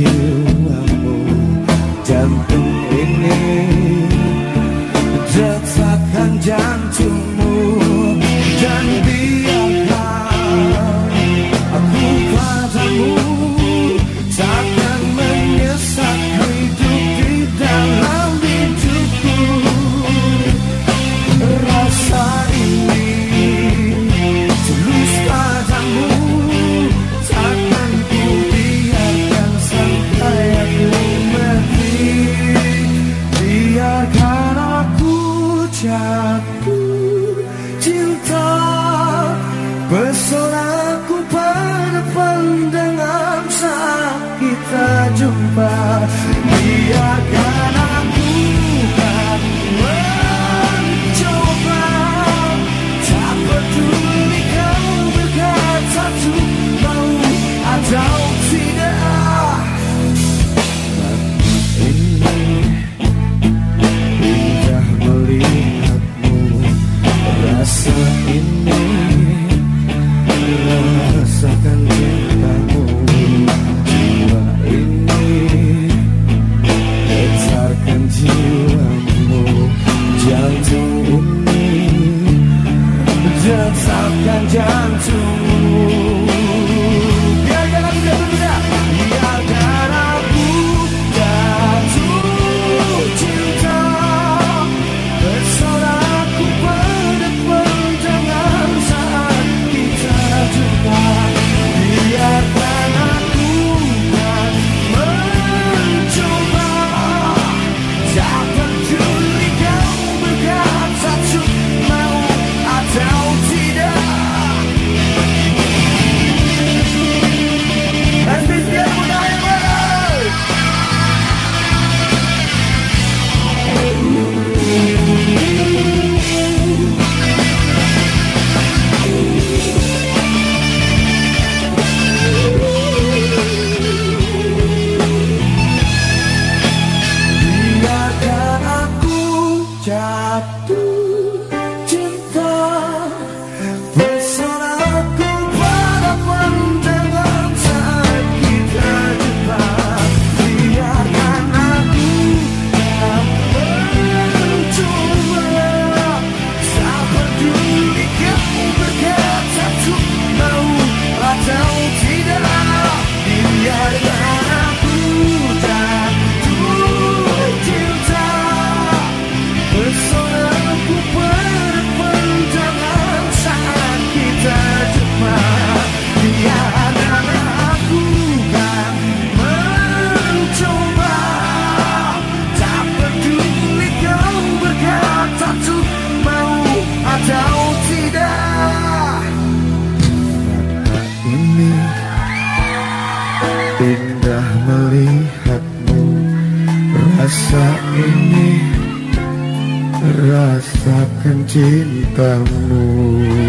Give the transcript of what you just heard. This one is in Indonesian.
jiwamu Jantung ini Desakan jantungmu jatuh 一样 Ooh. Indah melihatmu Rasa ini Rasakan cintamu.